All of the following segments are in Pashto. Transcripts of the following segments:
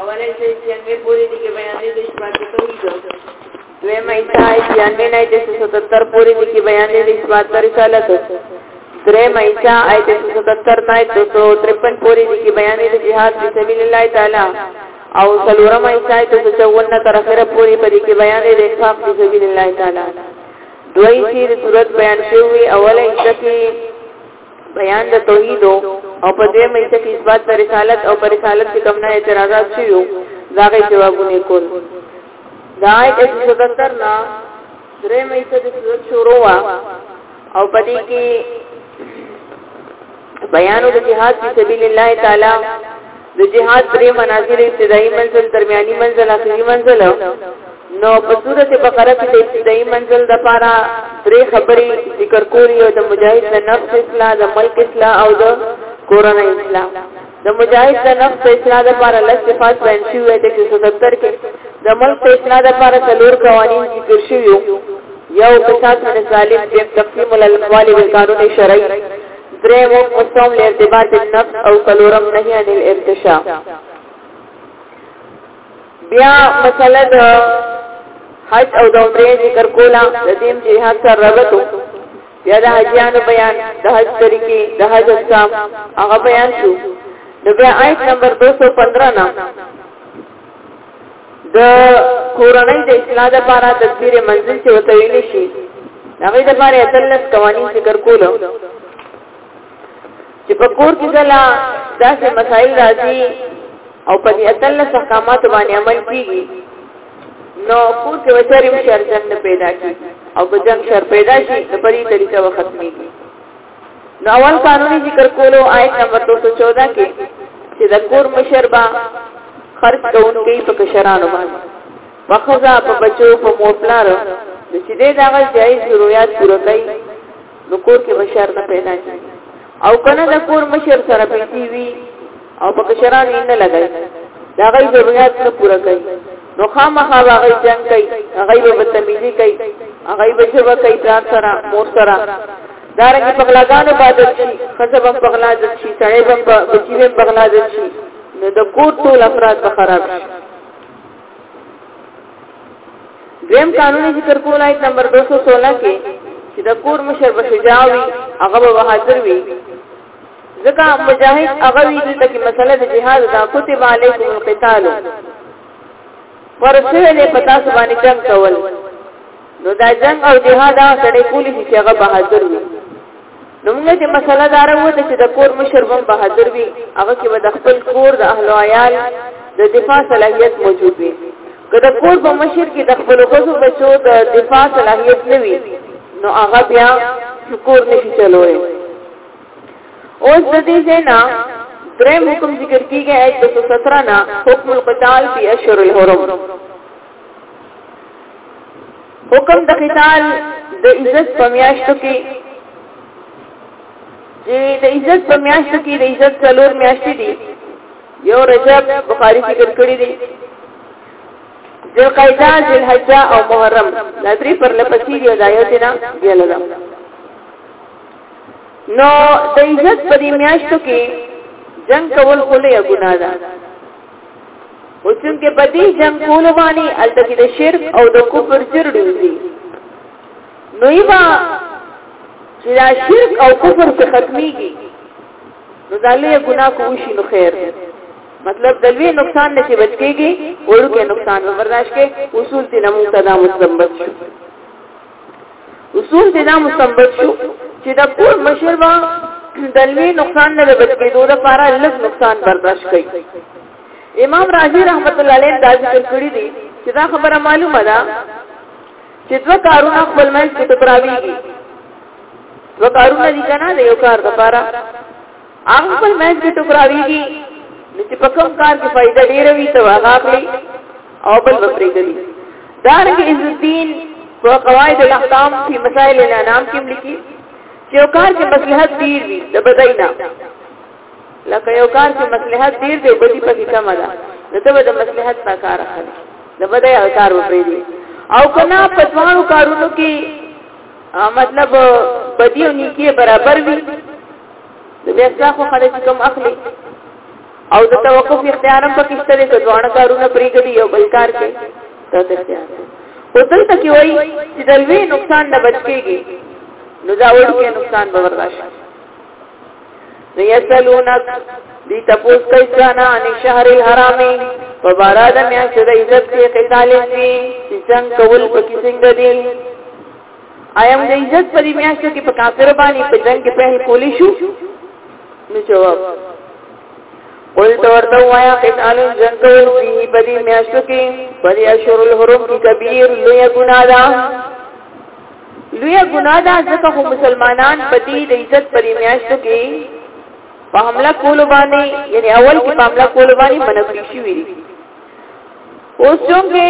اوله چې جنبه پوری دي کې بیان دي د شپږ دوی مېتا جنبه نه چې 77 پوری دي کې بیان دي د شپږ رسالت درې مېتا آیت 77 نه 253 پوری دي کې بیان دي د جهاد په سبیل الله تعالی او څلورم مېتا آیت 54 تر اخره پوری په دې کې بیان دي د انفاق په سبیل الله تعالی دوی چې صورت بیان شوی اوله ایت کې بیان د توحید او په دې مې چې اثبات د رسالت او پر رسالت کې کوم نه اعتراضات شویو دا غي جوابونه کول دا ایت 77 نه درې مې چې د صورت شروع وا او په دې کې بیان د جهاد په سبیل الله تعالی د جهاد درې منازل ابتدایي منزل درمیاني منزل اخري منزل نو په صورت بقره کې د ابتدایي منزل د پاره درې خبرې ذکر کولی او د مجاهد د نفس اصلاح د ملک اصلاح او د کورنۍ اصلاح د مجاهد د نفس اصلاح د پاره لږ صفات بیان شوی د 170 کې د ملک اصلاح د پاره څلور قوانین ذکر شوی یو قصاص من ظالم دیم تقسیم الاموال بالقانون شرعي دریم مستوم لارتباط النفس او کلورم نهی عن الارتشاء بیا مسله د حج او د عمرې ذکر کولا د دیم جهاد سره رغتو بیا د حجانو بیان د حج طریقې د حج احکام هغه بیان شو نو بیا آیت نمبر 215 نه د کورنۍ د اصلاح لپاره تدبیر منزل چې وته ویل شي هغه د لپاره اتلس قوانين ذکر کولو چې په کور کې ځلا داسې مسائل راځي او په دې اتلس احکامات باندې عمل کیږي نو کور کې وچاري مشارجن نه پیدا کیږي او په جنگ شر پیدا شي په دې طریقه وختميږي نو اول قانوني ذکر کولو آیت نمبر 214 کې چې د کور مشر با خرج کوونکی په کشرانو باندې په خزا په بچو په مور پلار نو چې دې دغه جایز ضرورت پوره کوي نو کور کې بشر نه پیدا کیږي او کنه د کور مشر سره پیسې وي او په کشران یې نه لګای دا غي ضرورت نه پوره کوي نو خامخا هغه جنگ کوي هغه به بدتمیزي کوي هغه به شبا کوي پلان سره مور سره دارنګ په غلاګانو باندې شي خزب هم په غلا ځي شي سړی هم په بچی هم په غلا ځي شي نو د کور ټول افراد به خراب شي دیم قانوني ذکر کول آیت نمبر 216 کې چې د کور مشر به شجاع وي هغه به حاضر وي ځکه مجاهد هغه وی دلته کې مسله د جهاد دا کتب علیکم القتال ورسره له پتا سبانی جنگ کول نو دا جنگ او جهاد دا سړی کولی چې هغه بهادر وي نو موږ چې مسله دار وو چې د کور مشر هم بهادر وي هغه کې به د خپل کور د اهل او عیال د دفاع صلاحیت موجود وي که د کور په مشر کې د خپل غوسو بچو د دفاع صلاحیت نه وي نو هغه بیا کور نشي چلوي اوس ددې ځای نه دریم حکم ذکر کیږي ایت 217 نه حکم القتال فی اشهر الحرم حکم د قتال د عزت په میاشتو کې چې د عزت په میاشت کې د عزت څلور میاشتې دي یو رجب بخاری ذکر کړی دی ذل قیدا ذل حجا او محرم دا درې پر لپسې دی دا یو دینه دی لږه نو د عزت په دې میاشتو کې جنگ کول خلې ګناه ده او څنګه په دې جنگ کول باندې الته کې د شرک او د کفر چرډوږي نو یبا چې دا شرک او کفر څخه ختميږي نو دا لوی ګناه کوو شي نو خیر ده مطلب د لوی نقصان نشي بچ کېږي ورکه نقصان برداشت کې اصول دې نمو صدا مطلب بچ اصول دې دا مستنبط شو چې د کور مشر با د لوی نقصان نه بچ کېدو لپاره لږ نقصان برداشت کوي امام رازی رحمت الله علیه دا ذکر کړی دی چې دا خبره معلومه ده چې څو کارونه خپل منځ کې ټکراویږي څو کارونه دي کنه یو کار لپاره هغه خپل مېز کې ټکراويږي نو چې په کوم کار کې فائدہ ډېر وي ته هغه اخلي او بل بپرې کوي دا رنګه عز الدین په قواعد الاحکام په مسائل الانام کې لیکي چې یو کار کې مصلحت ډېر وي د بدای نه لکه یو کار کې مصلحت ډېر دی بدی پکې کم ده نو ته د مصلحت نه کار اخلي د بدای او کار وپرې دي او کنا په ځوانو کارونو کې مطلب بدی او نیکی برابر وي د بیا اصلاح خو خلک کوم اخلي او د توقف اختیار هم پکې شته د دوه کارونه پریګدي یو بل کار کې ته اختیار او دلته کې وایي چې د لوی نقصان نه بچ کیږي نو دا وړوکی نقصان به ورغاشي نو یسلونک دی تپوس کوي ځانا ان شهر الحرامي په بارا د میاشت د عزت کې قتال شي چې څنګه کول پکې څنګه دي آیا موږ د عزت په دې میاشتو کې په کافر باندې په جنگ کې په کولی شو نو جواب قل تورته وایا قتال جنگ کول به په دې میاشتو کې په دې اشهر الحرم کې کبیر لوی ګناه ده لوی ګناه ده ځکه خو مسلمانان په دې د عزت په دې میاشتو کې په حمله کول باندې یعنی اول کې په حمله کول باندې منکړي شي ویلي اوس چونکه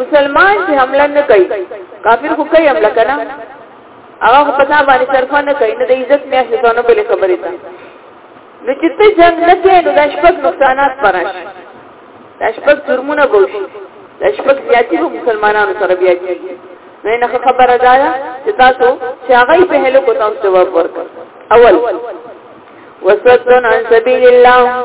مسلمان چې حمله نه کوي کافر خو کوي حمله کنه هغه خو پتا باندې صرفه نه کوي نه د عزت میا څه څونه بل خبرې ده نو چې ته جنگ نه کوي نو د شپږ نقصانات پراش د شپږ جرمونه بوشي د شپږ زیاتی به مسلمانانو سره بیا کیږي نو نه خبره ده چې تاسو چې هغه په هلو کو تاسو جواب ورکړ اول وسدن عن سبيل الله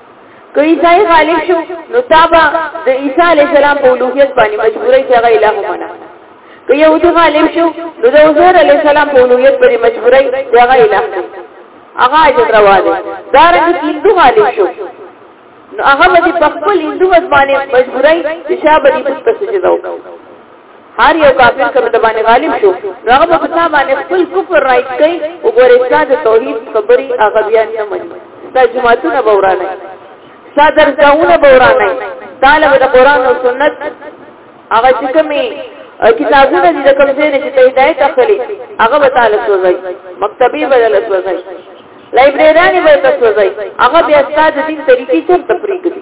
که عیسی غالب شو نو تابا د عیسی علی السلام په اولوهیت باندې مجبورای چې هغه الہ ومنه که یهودي غالب شو نو د عزیر علی السلام په اولوهیت باندې مجبورای چې هغه الہ هغه اجر روا دي دا رنګ هندو غالب شو نو هغه به په خپل هندو باندې مجبورای چې شابه دې په سجده وکړي هر یو کافر کله د باندې غالب شو نو هغه په څه باندې خپل کفر راځي کوي او ګورې ستاسو د توحید خبري هغه بیا نه مني ستاسو جماعتونه بورانه ستاسو درځونه بورانه طالب د قران او سنت هغه چې کومي کتابونه دي د کوم ځای نه چې ته هدایت اخلي هغه به تعالی سوځي مکتبي بدل سوځي لایبرری به تاسو سوځي هغه بیا ستاسو د دین طریقې چرته پریږدي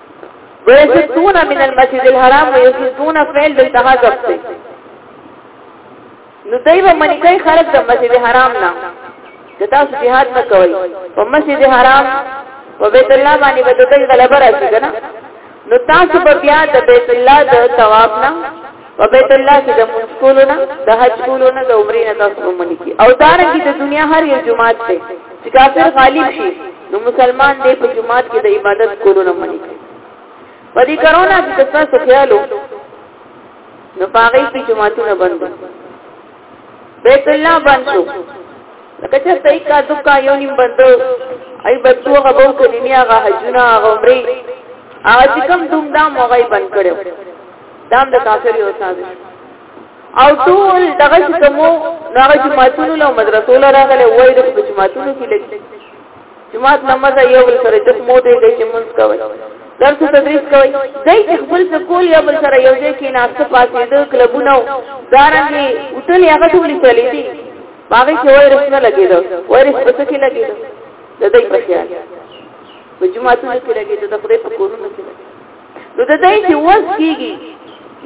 ويسدون من المسجد الحرام ويسدون فعل دلتها ضبط نو دای به منی کوي خلک د مسجد حرام نه د تاسو jihad نه کوي په مسجد حرام او بیت الله باندې به د دې غلبه راځي کنه نو تاسو به بیا د بیت الله د ثواب نه په بیت الله کې د مونږ کولو نه د حج کولو نه د عمرې نه تاسو ومني کی او دارنګه د دنیا هر یو جماعت ته چې کافر غالب شي نو مسلمان دې په جماعت کې د عبادت کولو نه مني کی په دې کرونا کې تاسو خیالو نو پاغې کې جماعتونه بند بیت الله بند شو لکه چې صحیح کا دکا یو نیم بند ای بچو غبو کړي نه هغه حجونه هغه عمرې هغه کوم دوم دام هغه بند کړو دا هم د کافر یو سازش او ټول دغه چې کومو هغه جماعتونو له مدرسو له راغلي وای د جماعتونو کې لګي جماعت نماز یو بل سره چې مو دې دې چې مونږ کوي درس تدریس کوي دای چې خپل سکول یا بل سره یو ځای کې ناشته پاتې د کلبونو دارنګي اوتل هغه ټول چلی دي باغې کې وایرس نه لګیدو وایرس په څه کې لګیدو د دې په خیال په جماعتونو کې لګیدو د خپل په کورونو کې لګیدو نو د دې چې وس کیږي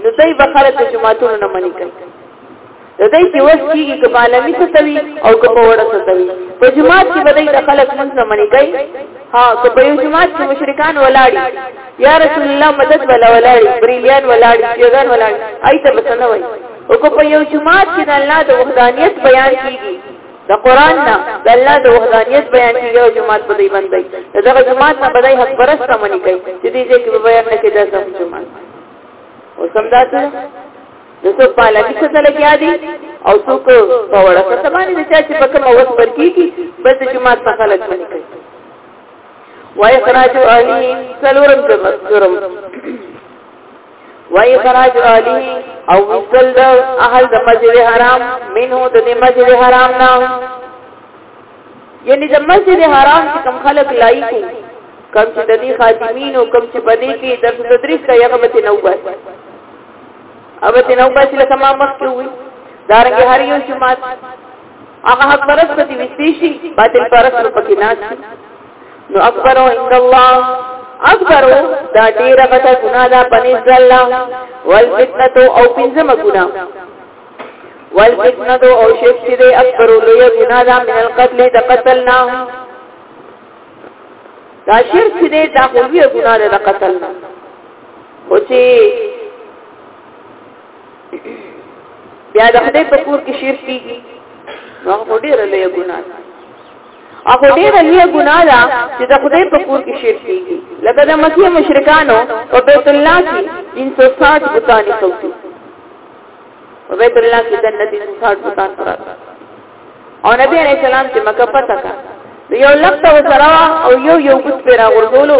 نو دای به خلک د جماعتونو نه منی کوي د دې چې وس کیږي چې عالمي څه کوي او که په وړه څه کوي په جماعت کې به د خلک مونږ نه منی کوي ها که په یو جماعت کې مشرکان ولاړي یا رسول الله مدد ولا ولاړي بریلیان ولاړي پیغان ولاړي ایته بسنه وای او که په یو جماعت کې د الله د وحدانیت بیان کیږي د قران نه د الله د وحدانیت بیان کیږي او جماعت په دې باندې دغه جماعت نه بدای حق پرسته منی کوي چې دې دې کې بیان نه کېدا سم جماعت او سمداسه د څو پاله کې څه لګیا دي او څوک په وړه څه باندې چې په کوم وخت ورکیږي بس جماعت په خلک منی کوي وای خراج علی سلورم جرم و اخراج اهله او وصل د اهل د مسجد حرام منه د مسجد حرام نه یعنی د مسجد حرام چې کم خلق لای کو کم چې د دې خادمین او کم چې پدې کې د تدریس کا یغه به نه وباس او به نه وباس لکه ما مخ کې وي دارنګ هر یو جماعت هغه حق پرست دي وستې شي باطل پرست پکې ناشي نو اکبر عند الله اکبر دا ډیر غټه ګناه ده پنځ الله والفتنه او پنځمه ګناه والفتنه او شرک چې دی اکبر لوی ګناه ده من القتل د قتل نه دا شرک چې دی دا لوی ګناه ده د قتل نه خو چې بیا د خدای په کور کې شرک کیږي نو هغه ډیر لوی ګناه ده اخو ډیره لویه ګناه ده چې د خدای په کور کې شرک کیږي لکه د مکه مشرکانو په بیت الله کې 360 بوتان څوکي په بیت الله کې د 360 بوتان پراته او نبی علیہ السلام چې مکه پتا کا یو لخت و سرا او یو یو بوت پیرا ورغولو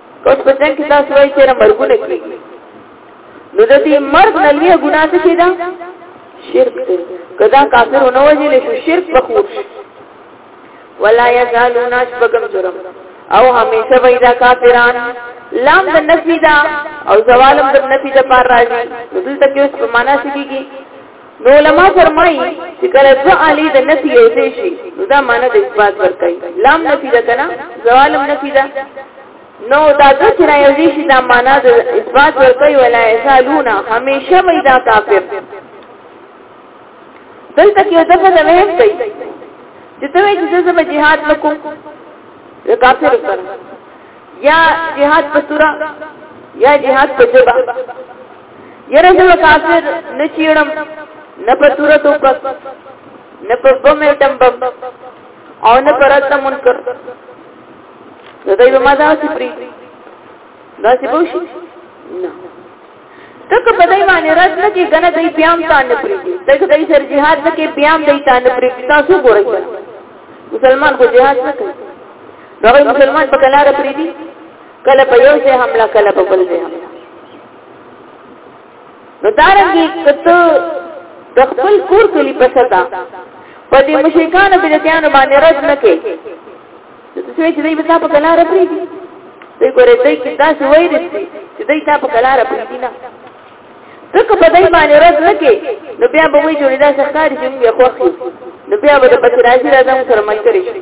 اوس په څنګه کې تاسو وایي چې مرګونه کیږي نو د دې مرګ نه لوی ګناه څه شي دا شرک دی کدا کافر نه وځي شو شرک مخور ولا یزالون اشبکم جرم او همیشه وای دا کافران لام د نفی دا او زوالم د نفی د پار راځي دلته کې اوس په معنا څه کیږي نو علما فرمایي چې کله دو علی د نفي یو ځای شي نو دا معنی د اثبات ورکړي لام نفي ده کنه زوالم نفي ده نو دا د چې نه یو ځای شي دا معنی د اثبات ورکړي ولا یسالون همیشه وي دا کافر دلته کې دغه د وهم کوي چې ته وایې چې زه به jihad وکم د کافر سره یا jihad په سورا یا jihad په جبا یره زه کافر نه چیړم نه په تور ټوپک نه په بم اټم بم او نه پر اتم منکر نو دای به ما دا سی پری دا سی بوشي نه تک په دای باندې رات نه کې غنه دای بیام تا نه پری تک دای سر jihad نه کې بیام دای تا نه پری تاسو ګورئ مسلمان کو jihad نه کوي دا مسلمان په کلار پری دي کله په یو ځای حمله کله په بل ځای حمله نو دارنګي کته د خپل کور کلی پستا په دې مشرکان او بدعتانو باندې رد نه کې څه چې دوی بتا په کلار پری دي دوی ګورې دوی کې تاسو وایي چې دوی تا په کلار پری دي نه ځکه په دای باندې رد نه کې نو بیا به وایي جوړې دا ښکاری چې موږ یې خوښ نو بیا به د پکې راځي راځم سره ملګری شي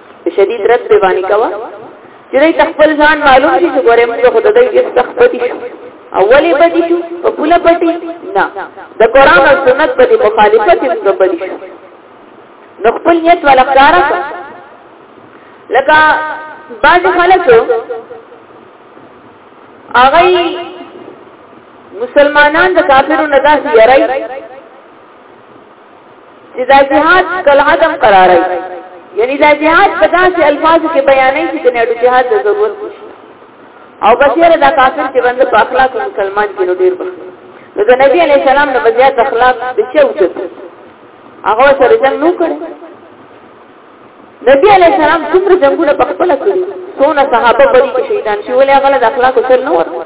شدید رد به باندې کوا چې دای خپل ځان معلوم شي چې ګوره موږ خدای دې هیڅ تخ پدې شو اولی پدې شو په پوله پټي نه د قران او سنت په مخالفت یې څه پدې شو نو خپل نیت ولا کار لکه بعض خلک هغه مسلمانان د کافرو نه داسې یاري چې دا جهاد کل عدم قرارای یعنی دا جهاد په داسې الفاظو کې بیانې چې د نړۍ جهاد د ضرورت نشته او بشیر دا کافر چې باندې په اخلاق مسلمان کې نو ډیر بخښي نو د نبی علی السلام د بزیات اخلاق د څه وجود هغه سره جنگ نو کړي نبی علی السلام څومره جنگونه په خپل کړی څونه صحابه بری کې شهیدان شو ولې هغه د اخلاق سره نو ورته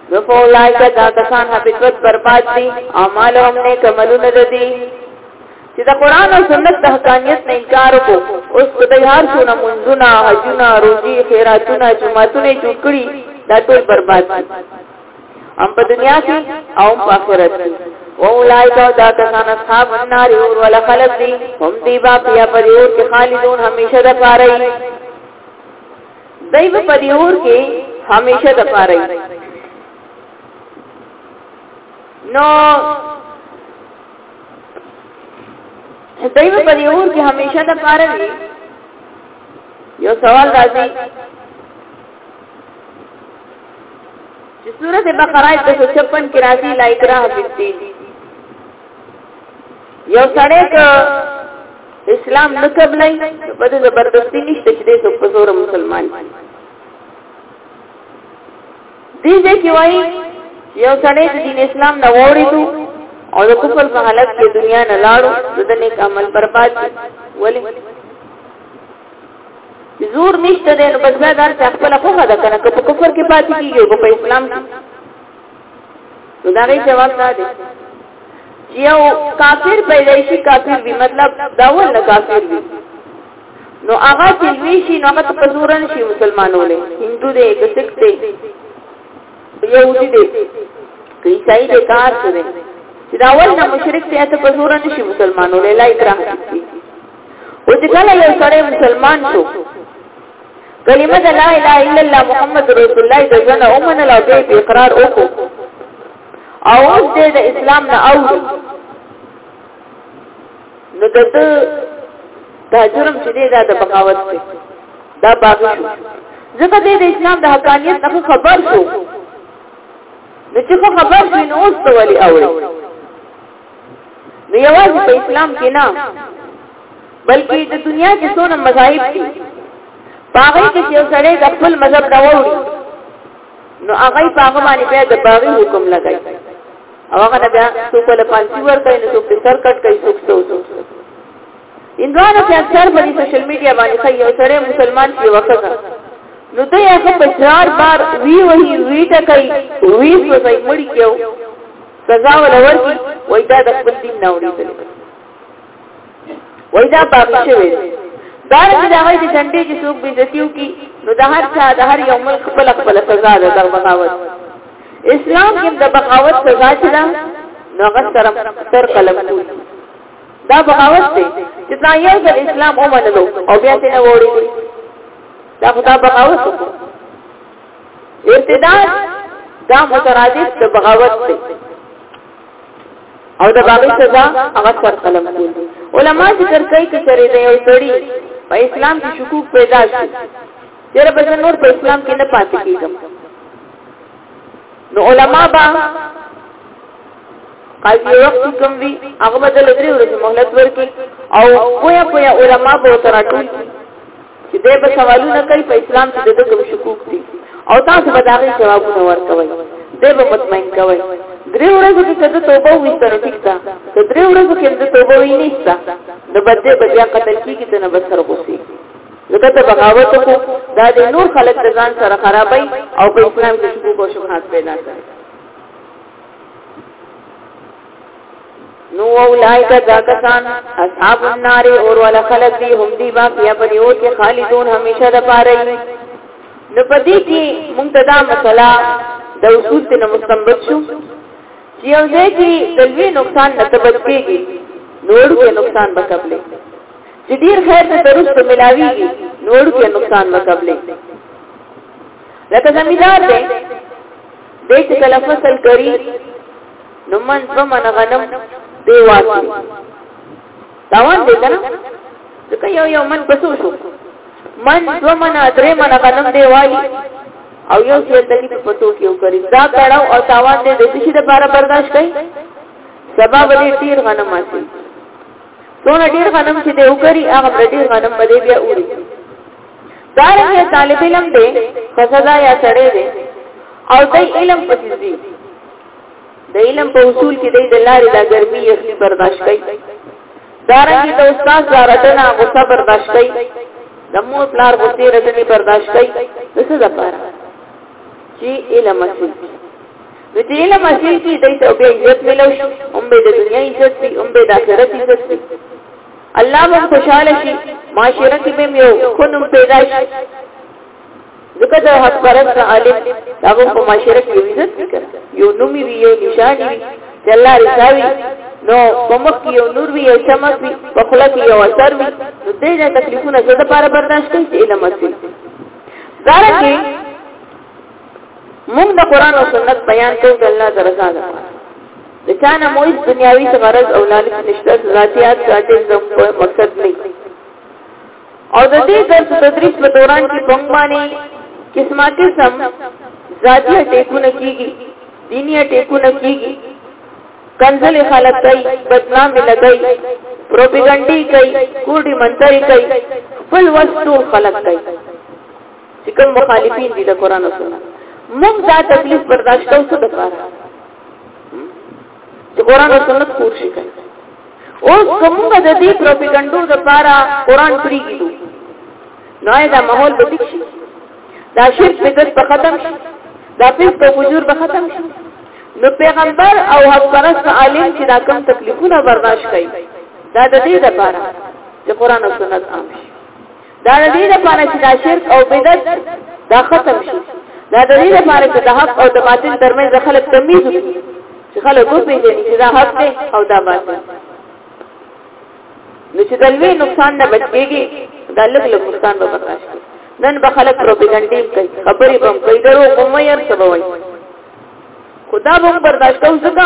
نو فولای که دا کسان حقیقت برباد دي او مال هم نه کملونه دي چې دا قران او سنت د حقانیت نه انکار وکړو اوس په دې هر څو منځونه حجونه روزي خیراتونه جمعتونه جوړ کړی دا ټول برباد دي هم په دنیا کې او په آخرت کې اولائک او دا کسان اصحاب النار اور ولا خلق دی هم دی با پیا پر اور کې خالدون همیشه د پاره دای په دې اور کې همیشه د پاره نو دای په دې اور کې همیشه د پاره وي یو سوال راځي چې سورته بقره د 56 کې راځي لایکرا حبیبین یو سړی که اسلام نه قبلای په دې زبردستی نشته چې دې څوک په زور مسلمان دي دې کې وایي یو سړی د دین اسلام نه وړیدو او د کفر په حالت کې دنیا نه لاړو د نیک عمل برباد ولی زور نشته دې نو بس دا خپل خوغه ده کنه که په کفر کې پاتې کیږي او په اسلام کې نو دا غي جواب دا دی چې یو کافر پیدا شي کافر وي مطلب دا ول نه کافر وي نو هغه چې وی شي نو هغه په زورن شي مسلمانونه هندو دې کسک دې یهودي دې کیسای دې کار کوي چې دا ول نه مشرک ته ته په زورن شي مسلمانونه لا اکراه کوي او چې کله یو سړی مسلمان شو کلمه د لا اله الا الله محمد رسول الله د ژوند او من له دې اقرار وکړو او اوس دې د اسلام نه او نو دته دا جرم چې دې دا د بغاوت دی دا باغی شو ځکه دې د اسلام د حقانیت نه خبر شو نو چې خبر شي نو اوس ولې اوري نو یوازې په اسلام کې نه بلکې د دنیا کې څونه مذاهب دي باغې کې چې سره د خپل مذهب راوړي نو هغه په هغه باندې بیا د باغې حکم لګای او هغه بیا څوک له پانسی ور کوي نو څوک سر کټ کوي څوک څه وځي اندوانو کې اکثر په سوشل میډیا باندې کوي یو سره مسلمان چې وکړه نو ته هغه په چار بار وی وی وی ټکای وی سوځي مړی کېو سزا ولا ورکی وای دا د خپل دین نه وړي وای دا باقی شوی دا رنګ دا وای چې جنډې چې څوک به عزتیو کی نو د هر چا د هر یو ملک خپل خپل سزا ده د بغاوت اسلام کې د بغاوت سزا چې دا نو هغه سره تر قلم کوي دا بغاوت دی چې دا یو د اسلام اومنلو او بیا څنګه وړي دا خدا بغاوت ارتداد دا مترادف د بغاوت دی او د باغی سزا هغه سر قلم دی علما ذکر کوي چې چرې د یو سړي په اسلام کې شکوک پیدا شي چیرې به نور په اسلام کې نه پاتې کیږم نو علما با قاضي وخت کوم وی هغه بدل درې ورځې مهلت ورکړي او کویا کویا علما به تر ټول چې دې په سوالونه کوي په اسلام کې د کوم شکوک دي او تاسو به دا غي جوابونه ورکوي دې به مطمئن کوي درې ورځې کې کده توبه وستر ټیک ده ته درې ورځې کې د توبه وی نشته نو بده بیا قتل کیږي ته نه بسر غوسي لکه ته بغاوت کو دا د نور خلک د ځان سره خرابای او په اسلام کې شکوک او شبهات پیدا کوي نو اولائک دا کسان اصحاب النار اور ولا خلق دی هم دی باقیا په دیو کې خالدون همیشه د پاره نو په دې کې مونږ ته دا مسله د اصول ته مستنبط شو چې یو ځای کې دلوي نقصان نه تبد کېږي نور کې نقصان بکبلې چې ډیر خیر ته درست ملاويږي نور کې نقصان بکبلې لکه زمیدار دی دې چې کله فصل کوي نو من په من غنم دی واکي تاوان دی کنه ځکه یو یو من پسو شو من دو من درې من غنم دی وای او یو څه دلی په پتو کې وکړي دا کړه او تاوان دې د څه د بار برداشت کړي سبب دې تیر غنم اسی څونه ډیر غنم چې دې وکړي هغه ډیر غنم باندې بیا اوري دا رنګه طالب علم دې فسدا یا سړې دې او دې علم پسې دې د علم په اصول کې د لارې د ګرمي یخني برداشت کوي دارنګه د استاد زارتنه غصه برداشت کوي د مور پلار غصه رټنی برداشت کوي د څه لپاره چې علم اصل نو چې علم اصل کې د ته به عزت ملو شي هم به د دنیا عزت وي هم به د آخرت عزت وي الله مون خوشاله شي معاشره کې به یو خونم پیدا شي ځکه دا حق پرست عالم هغه په معاشره کې عزت وکړ یو نوم وی یو نشان وی چې الله رساوي نو په مخ کې یو نور وی یو چمک وی په خله کې یو اثر وی نو دې نه تکلیفونه زړه لپاره برداشت کوي چې علم اصل دارنګه موږ د قران او سنت بیان کوو د الله درزا ده د چانه مو هیڅ دنیاوي غرض او لالچ نشته ذاتيات ذاتي زموږ مقصد نه او د دې درس تدریس په دوران کې په باندې قسمه قسم ذاتي ټیکونه کیږي دیني ټیکونه کیږي کنزل خلق کوي بدنام لګي پروپاګاندا کوي کوډي منتري کوي خپل وستو خلق کوي چې کوم مخالفین دي د قران او سنت موږ دا تکلیف برداشت کوو څه دپاره چې قران او سنت پور شي کوي اوس کومه د دې پروپاګاندا لپاره قران پریږدو نو دا ماحول به تک شي دا شرک بدعت به ختم شي دا پیس په وجود به ختم شي نو پیغمبر او حق پرست عالم چې دا کم تکلیفونه برداشت کوي دا د دې لپاره چې قران او سنت عام شي دا د دې لپاره چې دا شرک او بدعت دا ختم شي دا د دې لپاره چې د حق او د باطل ترمنځ خلک تمیز وکړي چې خلک وپېژني چې دا حق دی او دا باطل نو چې د لوی نقصان نه بچ کېږي دا لږ لږ نقصان به برداشت کړي نن به خلک پروپاګاندا کوي خبرې به کوي درو کوم یې څه به وایي خدا به برداشت کوو ځکه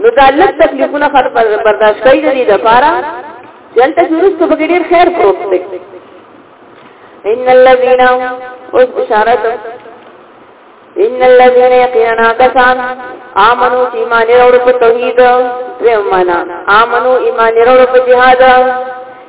نو دا لږ تکلیفونه خر برداشت کوي د دې لپاره دلته جوړس په بغیر خیر پروت دی ان الذين اوس بشارت ان الذين يقينا كسان امنو ایمان ورو په توحید دیو معنا امنو ایمان ورو په جهاد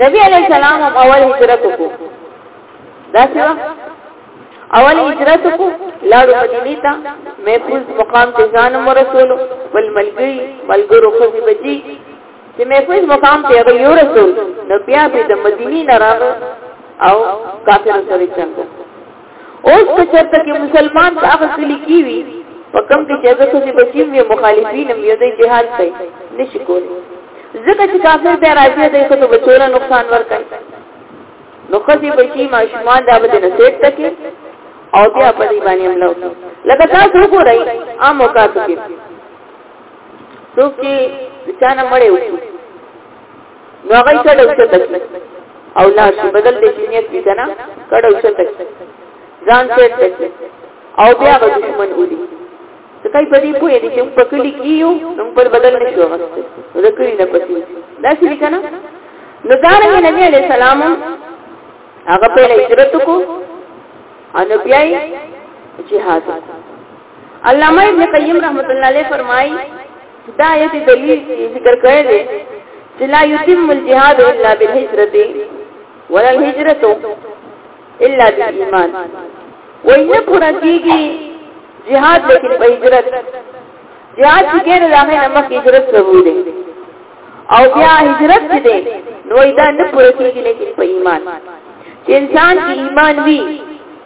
نبی علیہ السلام هم اول هجرت کو دا سیوا اول هجرت کو لاړو مدینه ته محفوظ مقام ته ځان رسول ول ملګری ملګرو خو بچی چې محفوظ مقام ته هغه یو رسول نو بیا به د مدینه نه راغ او کافر سره څنګه اوس که چرته کې مسلمان په هغه کلی کې وي په کوم کې چې هغه څه بچیم وي مخالفین هم یو دی جهاد کوي نشي کولی ځکه چې کافر به راځي د خپل بچوله نقصان ورکړي نو خدي بچی ماشومان دا به نه سیټ تکي او بیا په دې باندې عمل وکړي لکه تاسو وګورئ عام وکړئ څوک چې چانه مړې وکړي نو هغه کډه اوچته کی او لا شي بدل دې کیمیت کی کنه کډه اوچته کی ځان سیټ کی او بیا به دشمن ودی ځکه په دې پوهې دي چې په کلی کې یو نو په بدل نشو غوښته نو د کلی نه پتی دا څه لیکنه نو دا رنګ نبی علی السلام هغه په هجرت کو ان بیا جهاد علامه ابن قیم رحمت الله علیه فرمایي دا یو دلیل ذکر کړی دی چې لا یتم الجهاد الا بالهجرة ولا الهجرة الا بالایمان وینه پورا کیږي جهاد لیکن په هجرت جهاد چې کېره راغی نه مخ هجرت ضروري دی او بیا هجرت چې دی نو دا نه پوره کېږي لیکن په ایمان چې انسان کې ایمان وي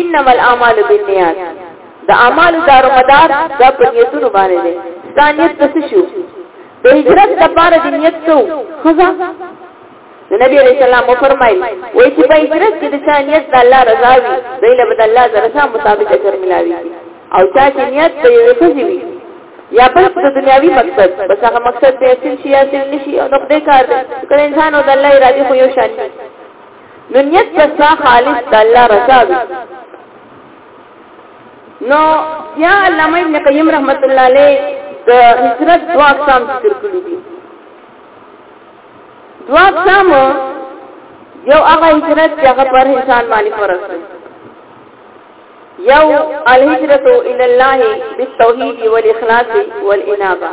انما الاعمال بالنیات د اعمالو دارو مدار د پنیتونو باندې دی ثانیت پس شو د هجرت لپاره د نیت څو خزا د نبی علیہ السلام مو فرمایل وای چې په هجرت کې د ثانیت د الله رضا وي دله بد الله درسه مطابق اجر ملاوي او چا چې نیت په یو څه وي یا بل د دنیاوی مقصد بس هغه مقصد به اصل شي یا اصل نشي او نقطه کار دی کله انسان او د الله اراده خو یو شان نو نیت به ستا خالص د الله رضا وي نو بیا علامه ابن قیم رحمت الله علیه د هجرت دوا اقسام ذکر کړی دي دوا اقسام یو هغه هجرت چې هغه پر انسان باندې فرض دی یو الهجرت الى الله بالتوحید والاخلاص والانابه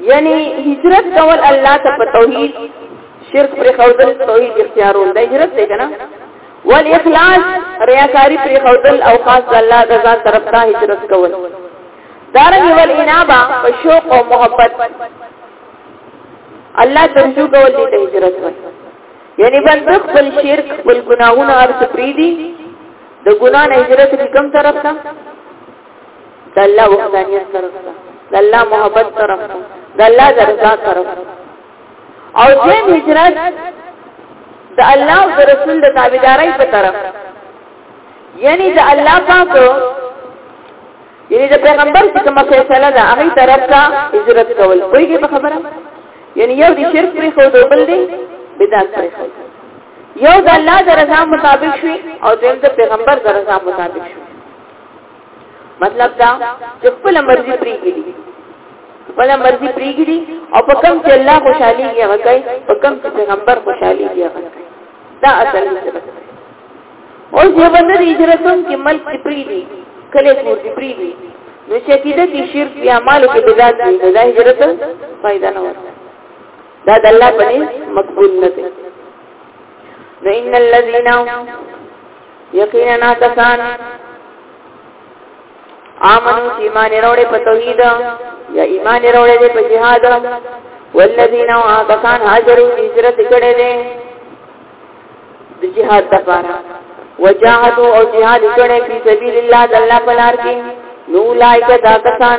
یعنی هجرت کول الله ته په توحید شرک پر خودل توحید اختیارول د هجرت دی کنه ول اخلاص ریاکاری پر خودل او خاص الله د ذات طرف ته هجرت کول دارنګ ول انابه په شوق او محبت الله ترجو کول دي ته هجرت وای یعنی بند خپل شرک خپل ګناهونه هر څه پری دي د ګنا نه هجرت کوم طرف ته د الله وحدانیت طرف ته د الله محبت طرف ته د الله د رضا طرف ته او دین هجرت د الله او رسول د تابعدارۍ په طرف یعنی د الله پاک یعنی د پیغمبر چې کومه فیصله ده هغه طرف ته هجرت کول کویږي په خبره یعنی یو د شرک پرې خو دوبل دی بدعت پرې خو یو د الله د رضا مطابق شي او د پیغمبر د رضا مطابق شي مطلب دا چې خپل مرزي پریږي خپل مرزي پریږي او په کوم چې الله خوشحالي یې غږی په کوم چې پیغمبر خوشحالي یې غږی دا اصل هجرت او یو بند دی هجرت هم کې ملک کې پریږي کله کور کې پریږي نو چې کېده کې شرک یا مالو کې بدعت دی دا هجرت فائدہ نه ورته دا د الله په مقبول نه دی نو ان الذين یقینا کسان آمنو چې ایمان وروړي په توحید یا ایمان وروړي په جهاد والذین آکسان هاجروا هجرت کړي دي د جهاد لپاره وجاهدوا او جهاد کړي په سبیل الله د الله په لار کې نو لایک دا کسان